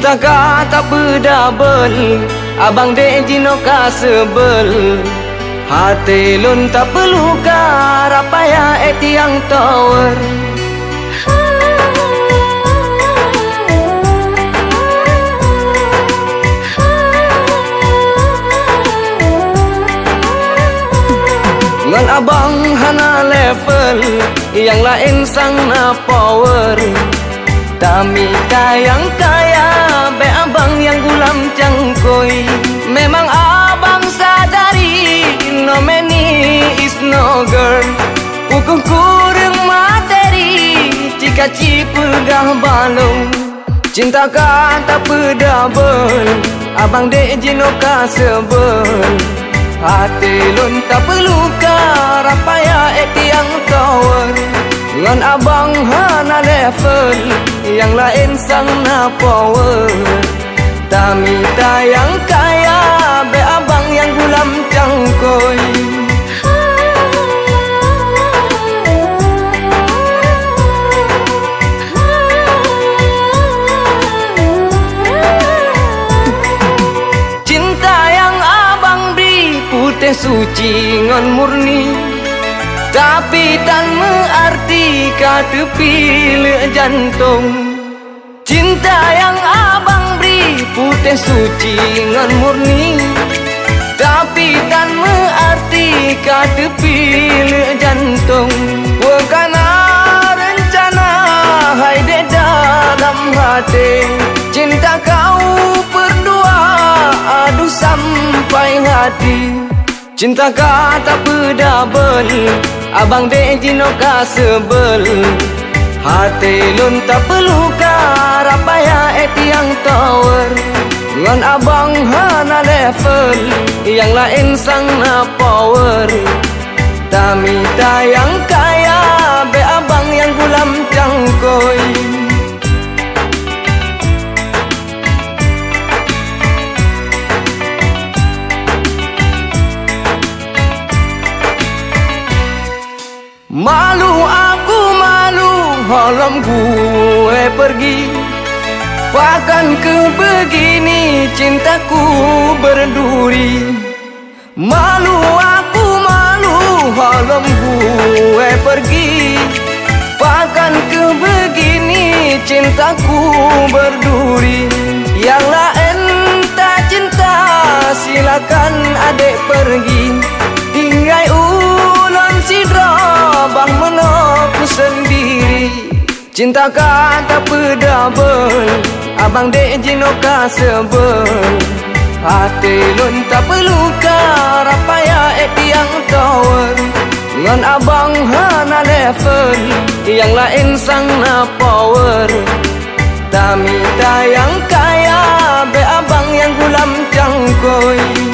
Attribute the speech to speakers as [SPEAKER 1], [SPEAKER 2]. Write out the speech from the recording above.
[SPEAKER 1] Cinta kata berdabel Abang dek jino ka sebel? Hati lun tak perlu Apa ya eti yang tower? Ngan abang hana level Yang lain sang na power Tami kayang kaya Be abang yang gulam cangkoi Memang abang sadari No many is no girl. Ukung kurang materi Jika cipul gah balong Cinta kata pedabel Abang dek jinoka sebel. Hati lun tak perlu karapaya etiang tower Ngan abang hana level Yang lain sang na power tamita tayang kaya Be abang yang gulam cangkoi Cinta yang abang beri Putih suci ngon murni tapi tan mengerti kata pilih jantung. Cinta yang abang beri putih suci dengan murni. Tapi tan mengerti kata pilih jantung. Bukan rencana hai de dalam hati. Cinta kau berdua aduh sampai hati. Cinta kata pedabel Abang dek jino ka sebel. Hati lun tak perlu ka Rapaya eti yang tower. Ngan abang hana level Yang lain sang na power Tami tayang kaya Be abang yang gulam cangkoi Malu aku malu Halam gue pergi. Bahkan ke begini Cintaku berduri. Malu aku malu Halam gue pergi. Bahkan ke begini Cintaku berduri. Yang lain tak cinta Silakan adik pergi Cinta kata pedabel Abang dek jinoka sebel Hati lun tak perlu karapaya eti yang tower Ngan abang hana level Yang lain sang na power Tami tayang kaya Be abang yang gulam cangkoi